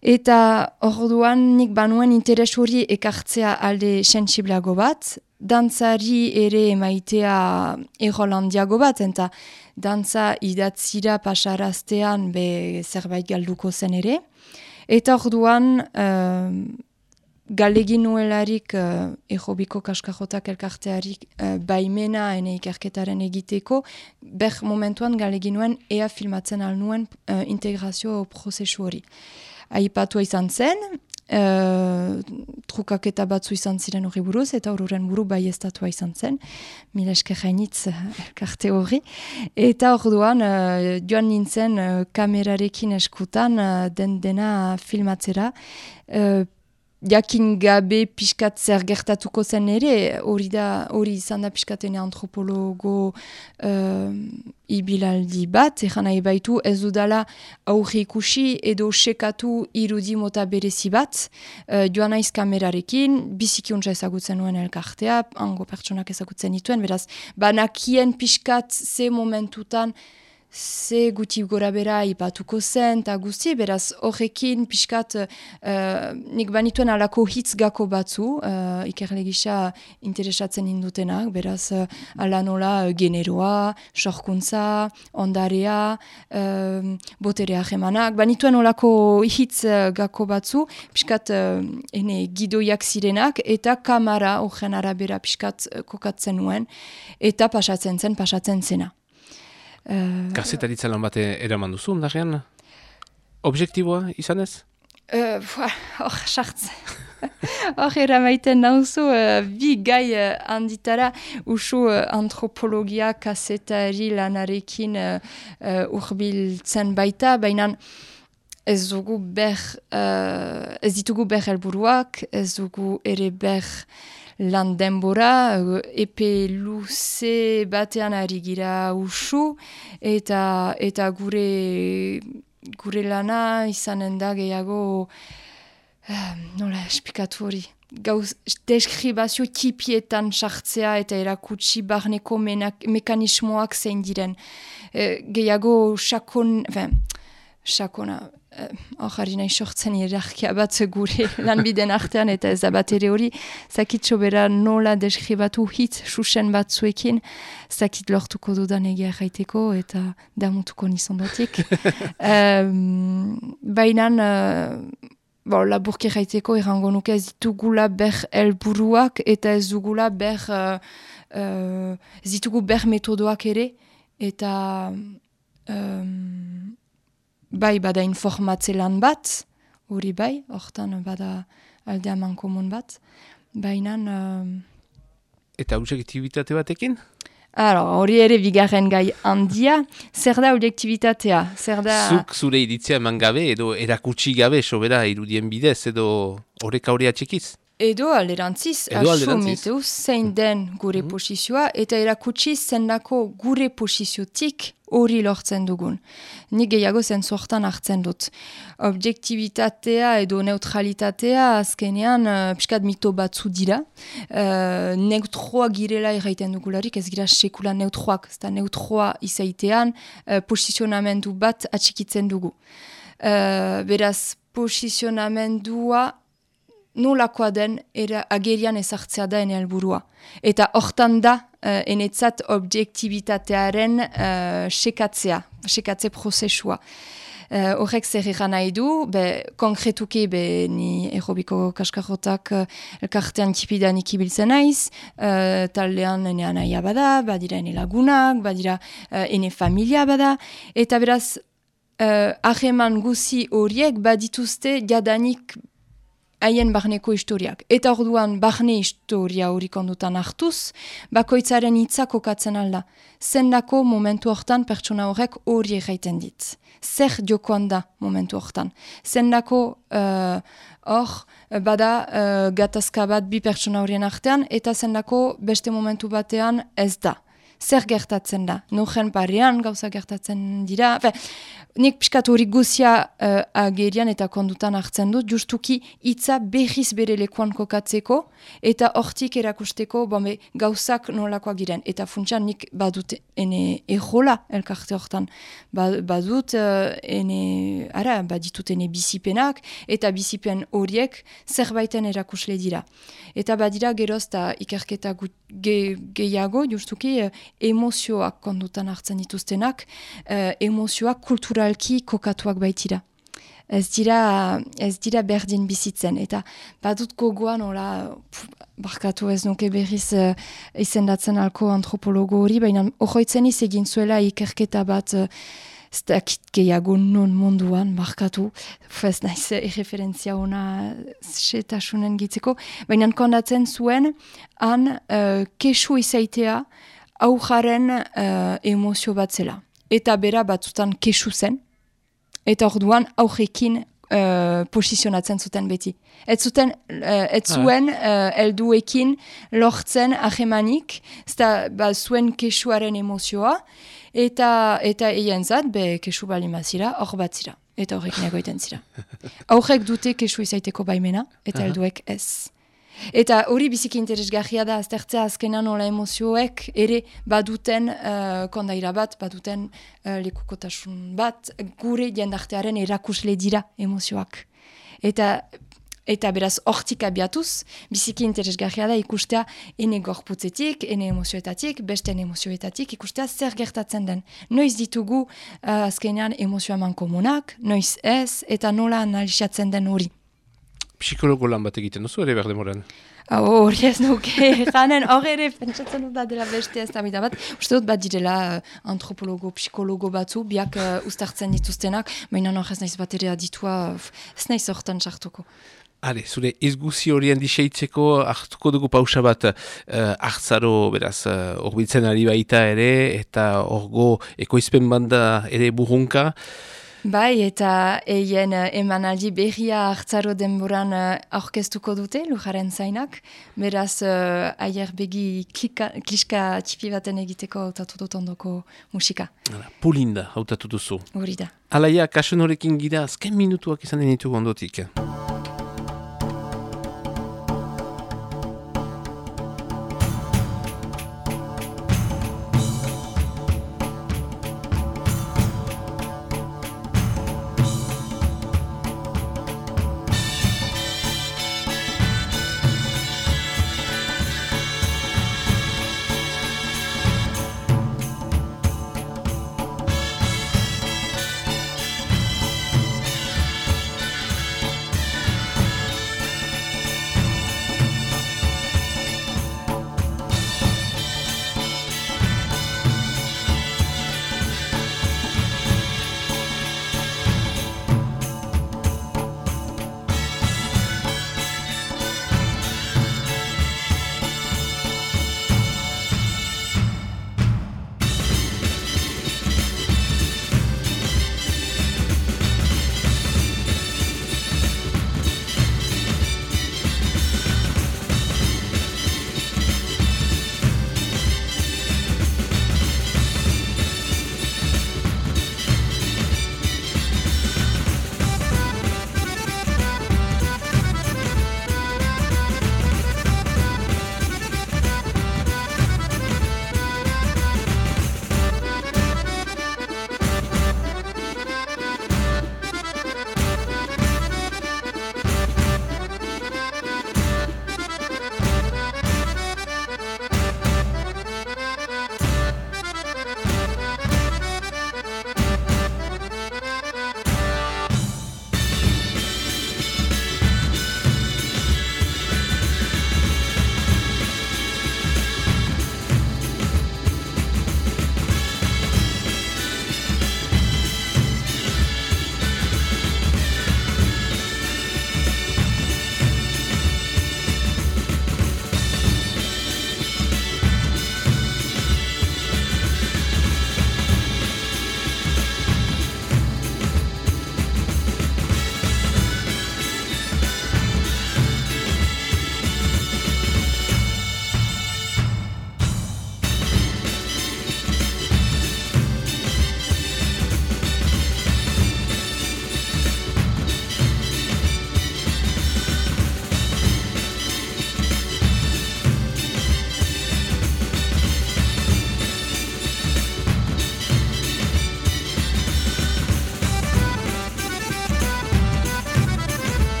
Eta orduan nik banuen interes hori ekartzea alde sensibleago bat, dantzari ere emaitea errolandiago bat, eta dantza idatzira pasaraztean be zerbait galduko zen ere. Eta orduan uh, galegin nuelarik uh, errobiko kaskajotak elkartearik uh, baimena ene ikerketaren egiteko, ber momentuan galegin nuen ea filmatzen alnuen uh, integrazio prozesu hori aipatua izan zen, uh, trukaketa batzu izan ziren hori buruz, eta horren buru bai estatua izan zen, mila esker jainitz elkarte hori. Eta orduan uh, joan nintzen kamerarekin eskutan den dena filmatzera, uh, jakin gabe pixkat zer gertatuko zen ere, hori da, hori izan da pixkatene antropologo uh, ibilaldi bat, ezan nahi baitu ez dudala aurre ikusi edo sekatu irudi mota berezi bat, uh, joan naiz kamerarekin, bizikiuntza ezagutzen nuen elkartea, hango pertsonak ezagutzen dituen, beraz, banakien pixkat ze momentutan, ze guti gora bera ipatuko zen, eta guzti, beraz, horrekin pixkat uh, nik banituen alako hitz gako batzu, uh, ikerle gisa interesatzen indutenak, beraz, uh, ala nola uh, generoa, sorkuntza, ondarea, uh, boterea jemanak, banituen olako hitz uh, gako batzu, pixkat uh, ene gidoiak zirenak, eta kamara horren arabera pixkat uh, kokatzen nuen, eta pasatzen zen, pasatzen zena. Gazetaritza lan bate eraman duzu, ondarean? Objektiboa izan ez? Hor, sartz. Hor, eramaiten nauzu, uh, bi gai uh, handitara usu uh, antropologia kasetari lanarekin uh, uh, urbiltzen baita, baina ez dugu ber, uh, ez ditugu ber helburuak, ez dugu ere ber lan denbora, epe luze batean ari gira usu, eta, eta gure, gure lana izanen da gehiago, uh, nola espikatu hori, gauz, deskribazio tipietan sartzea eta erakutsi barneko mekanismoak zein diren. Uh, gehiago sakon, sakona, hor uh, nahi sortzen hierarkia bat gure lanbiden artean eta ez da bat ere hori, zakit sobera nola deskribatu hit susen batzuekin, zakit lortuko dudan egia jaiteko eta damutuko nizondotik. um, Baina, uh, bo, laburki jaiteko errango nuke ez ditugula ber elburuak eta ez dugula ber, uh, uh, ez ditugu ber metodoak ere, eta... Um, bai bada informatze lan bat, hori bai, hortan bada aldea komun bat, baina... Uh... Eta objektibitate batekin? Hori ere bigarren gai handia, zer da objektibitatea? Zer da... Zuk zure iritzia eman gabe edo erakutsi gabe sobera irudien bidez edo horrek aurea txekiz? Edo alderantziz, Edo alderantziz. asumitu zein den gure posizioa, eta erakutsi zendako gure posiziotik hori lortzen dugun. Nik gehiago zen sortan hartzen dut. Objektibitatea edo neutralitatea azkenean uh, piskat mito batzu dira. Uh, neutroa girela erraiten dugularik, ez gira sekula neutroak, ez da neutroa izaitean uh, posizionamendu bat atxikitzen dugu. Uh, beraz, posizionamendua nolakoa den era agerian ezartzea da ene helburua. Eta hortan da uh, enetzat objektibitatearen uh, sekatzea, sekatze prozesua. Uh, horrek zer egan nahi du, be, konkretuki be, ni errobiko kaskarrotak uh, elkartean tipidan ikibiltzen naiz, uh, taldean ene anaia bada, badira ene lagunak, badira uh, ene familia bada, eta beraz, uh, aheman guzi horiek badituzte jadanik haien barneko historiak. Eta orduan barne historia hori kondutan hartuz, bakoitzaren hitza kokatzen alda. Zendako momentu hortan pertsona horrek hori egiten dit. Zer jokoan da momentu hortan. Zendako uh, hor, bada uh, gatazka bat bi pertsona horien artean, eta zendako beste momentu batean ez da. Zer gertatzen da? Nujen parean gauza gertatzen dira. Fe, nik piskat hori guzia uh, agerian eta kondutan hartzen dut, justuki hitza behiz bere lekuan kokatzeko eta hortik erakusteko bombe, gauzak nolakoak giren. Eta funtsan nik badut ene ejola elkarte hortan. Ba, badut uh, ene, ara, baditut ene bizipenak eta bizipen horiek zerbaiten erakusle dira. Eta badira geroz eta ikerketa ge, gehiago, justuki uh, emozioak kondutan hartzen dituztenak, uh, emozioak kulturalki kokatuak baitira. Ez dira, ez dira berdin bizitzen, eta badut gogoan, hola, barkatu ez nuke berriz uh, izendatzen alko antropologo hori, baina iz egin zuela ikerketa bat uh, ez dakit gehiago non munduan, barkatu, ez naiz erreferentzia ona setasunen gitzeko, baina kondatzen zuen, han uh, kesu izaitea aujaren uh, emozio bat zela. Eta bera batzutan kesu zen, eta orduan aurrekin uh, posizionatzen zuten beti. Ez zuten, uh, ez zuen uh, elduekin lortzen ahemanik, zta ba, zuen kesuaren emozioa, eta eta eien zat, be kesu bali mazira, hor bat zira, eta horrekin egoiten zira. Aurrek dute kesu izaiteko baimena, eta helduek ez. Eta hori biziki interesgarria da, aztertzea azkenan nola emozioek ere baduten uh, kondaira bat, baduten uh, lekukotasun bat, gure jendartearen erakusle dira emozioak. Eta Eta beraz, hortik abiatuz, biziki interesgarria da ikustea ene gorputzetik, ene emozioetatik, beste emozioetatik, ikustea zer gertatzen den. Noiz ditugu uh, azkenean emozioa man komunak, noiz ez, eta nola analizatzen den hori. Psikologo lan bat egiten duzu ere berde moren? Hori ez nuke, janen hor ere pentsatzen dut da dela beste ez da bat. Uste dut bat direla uh, antropologo, psikologo batzu, biak uh, ustartzen dituztenak, baina hor ez naiz bat ere aditua, ez naiz hortan sartuko. Hale, zure izguzi horien diseitzeko hartuko dugu pausa bat uh, hartzaro, beraz, horbitzen ari baita ere, eta horgo ekoizpen banda ere burunka. Bai, eta eien uh, emanaldi berria hartzaro denboran uh, aurkeztuko dute, lujaren zainak. Beraz, uh, aier begi klika, kliska txipi baten egiteko hautatu dut ondoko musika. Hala, Pulinda hautatu duzu. Hori da. Alaia, kasun horrekin gira, azken minutuak izan denitu ondotik.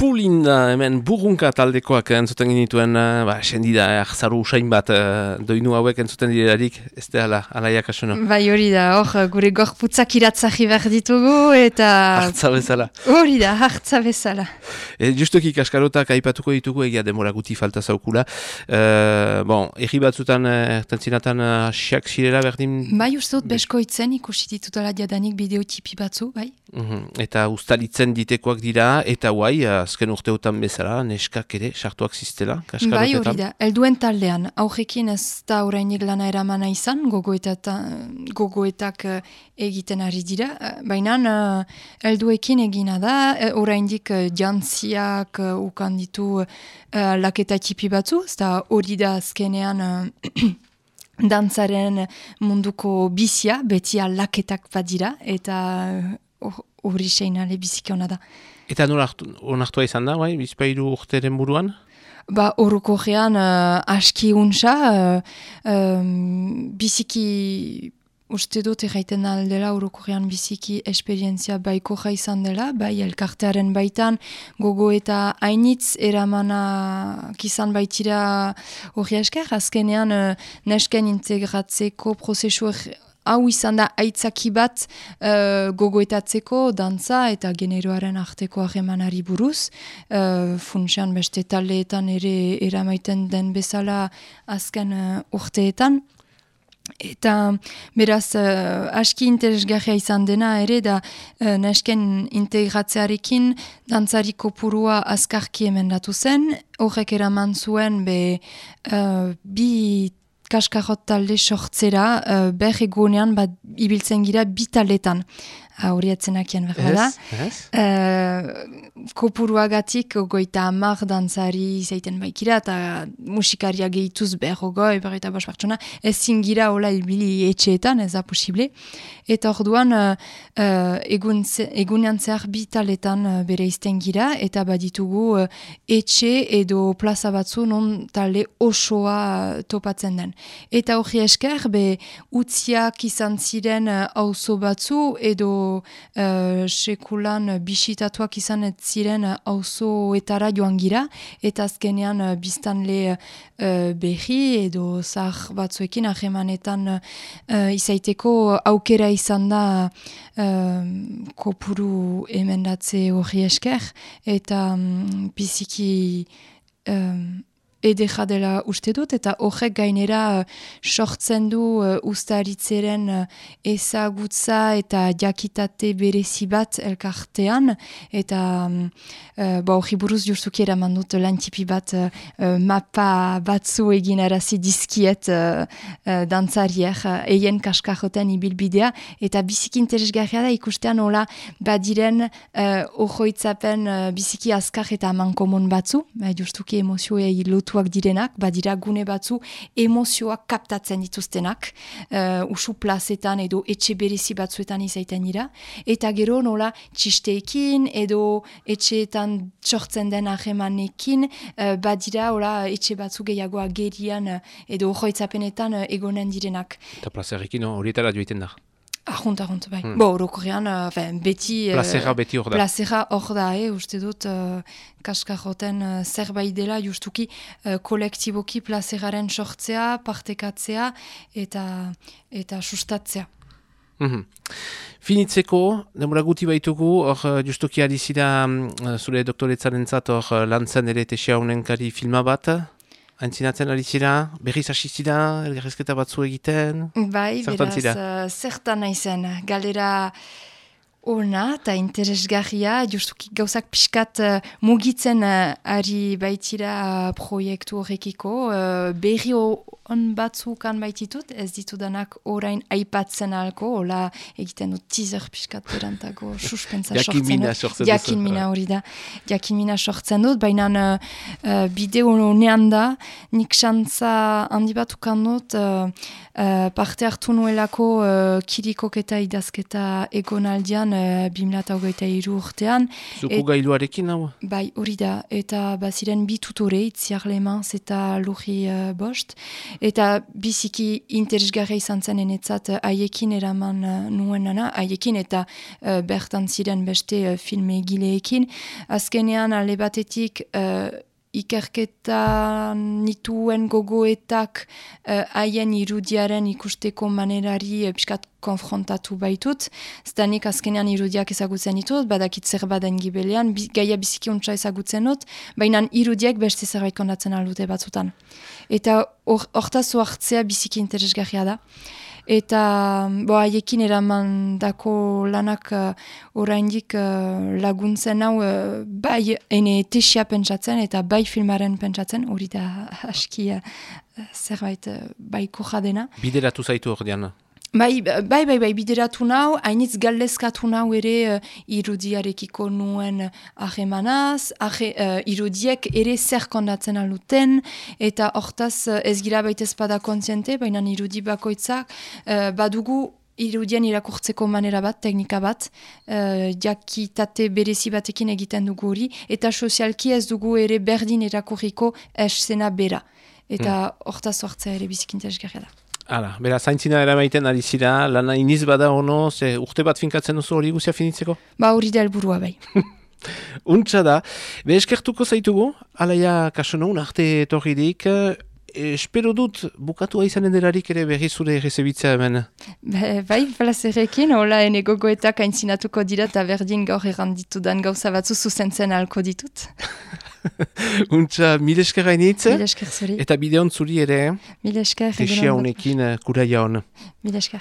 Zulinda hemen burrunka taldekoak entzuten genituen, uh, ba, sendida, ahzaru usain bat, uh, doinu hauek entzuten direlarik, ez da ala, alaiak asuna. Bai hori da, hor gure gorputzak iratzaki behar ditugu eta... Hartza bezala. Hori da, hartza bezala. E, justuki kaskarotak aipatuko ditugu egia demora guti falta zaukula. Uh, bon, erri batzutan, tentzinatan, asiak uh, zirela berdin... Bai uste dut beskoitzen ikusi ditutela diadanik bideotipi batzu, bai? Mhm. Eta ustalitzen ditekoak dira, eta guai, azken urteotan bezala, neskak ere, sartuak ziztela, kaskarotetan. Bai hori da, elduen taldean, aurrekin ez da horreinik lana eramana izan, gogoetak uh, egiten ari dira, uh, baina uh, elduekin egina da, oraindik uh, jantziak uh, ukan ditu uh, laketa tipi batzu, ez da hori da azkenean... Uh, dantzaren munduko bizia, beti alaketak badira, eta hori seinale biziki hona da. Eta nola onartua izan da, bai, bizpairu urteren buruan? Ba, horroko gean uh, aski untsa, uh, um, biziki uste dut erraiten aldela horroko gean biziki esperientzia baiko izan dela, bai elkartearen baitan gogo eta hainitz eramana kizan baitira hori esker, azkenean uh, nesken integratzeko prozesu hau izan da aitzaki bat uh, gogoetatzeko dantza eta generoaren arteko hagemanari buruz. Uh, Funtsean beste taldeetan ere eramaiten den bezala azken uh, urteetan. Eta beraz uh, aski interesgarria izan dena ere da uh, nesken integratzearekin dantzari kopurua azkarki emendatu zen. Horrek eraman zuen be uh, bi kaskarot talde sortzera, uh, ber egunean bat ibiltzen gira bi taldetan horietzenak jan behar da. Uh, kopuruagatik goita amar dantzari zeiten baikira eta musikaria gehituz behar goi, behar eta bas pertsona, ez zingira hola ibili etxeetan, ez da posible. Eta orduan uh, egun, egunean zehar bi taletan uh, bere izten gira eta baditugu uh, etxe edo plaza batzu non talde osoa topatzen den. Eta hori esker, be utziak izan ziren auzo batzu edo uh, sekulan bisitatuak izan ez ziren auzoetara joan gira, eta azkenean uh, biztanle uh, behi edo zah batzuekin ahemanetan uh, izaiteko aukera izan da uh, kopuru emendatze hori esker, eta um, biziki edera dela uste dut, eta horrek gainera uh, sortzen du uh, ustaritzeren uh, ezagutza eta jakitate berezi bat elkartean, eta um, uh, ba, hori buruz justuki eraman dut lantipi bat uh, mapa batzu egin arazi dizkiet uh, uh, dantzariek, uh, eien kaskajoten ibilbidea, eta biziki interesgarria da ikustean hola badiren uh, uh, biziki azkar eta mankomon batzu, uh, justuki emozioa lotu kontuak direnak, badira gune batzu emozioak kaptatzen dituztenak, uh, usu plazetan edo etxe berezi batzuetan izaiten dira, eta gero nola txisteekin edo etxeetan txortzen den ahemanekin, uh, badira hola etxe batzu gehiagoa gerian uh, edo joitzapenetan uh, egonen direnak. Eta plazerrekin horietara joiten da? Ahunt, ahunt, bai. Hmm. Bo, orokorrean, uh, beti... Uh, plazera beti hor da. Plazera hor da, eh, uste dut, uh, kaskajoten uh, zerbait dela, justuki uh, kolektiboki plazeraren sortzea, partekatzea eta eta sustatzea. Mm -hmm. Finitzeko, demora guti baitugu, hor justuki adizida um, zure doktoretzaren zat, hor lantzen ere tesia unenkari filma bat, Aintzinatzen ari zira, berriz hasi zira, elgarrezketa batzu egiten? Bai, beraz, uh, zertan naizen, galera ona eta interesgarria, justuki gauzak pixkat uh, mugitzen uh, ari baitira uh, proiektu horrekiko, uh, berri on batzukan baititut, ez ditudanak orain aipatzen alko, hola egiten dut teaser piskat berantago suspentsa sortzen dut. Jakin mina hori da. Jakin mina sortzen dut, baina uh, uh, bideo nean da, nik xantza handi batukan dut, uh, uh, parte hartu nuelako uh, kirikok eta idazketa egonaldian uh, bimlata hogeita iru urtean. Zuku Et- gailuarekin hau? Bai, hori da, eta baziren bi tutore, itziar lemans eta luji uh, bost, eta biziki interesgarria izan zen enetzat uh, haiekin eraman uh, nuenana, haiekin eta uh, bertan ziren beste uh, filme egileekin. Azkenean, alde batetik, uh, ikerketa nituen gogoetak eh, haien irudiaren ikusteko manerari uh, piskat konfrontatu baitut. Zdanik azkenean irudiak ezagutzen ditut, badakit zer baden gibelean, bi, gaia biziki untsa ezagutzen dut, baina irudiek beste zerbait kondatzen aldute batzutan. Eta hor- hortaz hor hartzea biziki interesgarria da. Eta bo, haiekin eraman dako lanak uh, oraindik uh, laguntzen hau uh, bai ene tesia pentsatzen eta bai filmaren pentsatzen, hori da aski uh, zerbait uh, bai jadena. Bideratu zaitu ordean. Bai, bai, bai, bai, bideratu nau, hainitz galdezkatu nau ere uh, irudiarekiko nuen ahemanaz, ahe, uh, irudiek ere zer kondatzen aluten, eta hortaz uh, ez gira baitez bada kontziente, baina irudi bakoitzak uh, badugu irudien irakurtzeko manera bat, teknika bat, uh, jakitate berezi batekin egiten dugu hori, eta sozialki ez dugu ere berdin irakurriko esena bera. Eta hortaz hortzea ere bizikinteresgarria da. Hala, bera, zaintzina eramaiten ari zira, lana iniz bada ono, ze urte bat finkatzen duzu hori guzia finitzeko? Ba hori da helburua bai. Untsa da, be eskertuko zaitugu, alaia kasonon arte etorririk, eh, espero dut bukatua izanen delarik ere berri zure rezebitzea hemen. Be, bai, plazerekin, hola ene gogoetak aintzinatuko dira eta berdin gaur erranditudan gauza batzu zuzentzen alko ditut. Untsa, mil esker gainitz, Mil esker zuri. eta bideon zuri ere, Mil esker. egun tesia on bat. honekin eh, kuraia hon. Mil esker.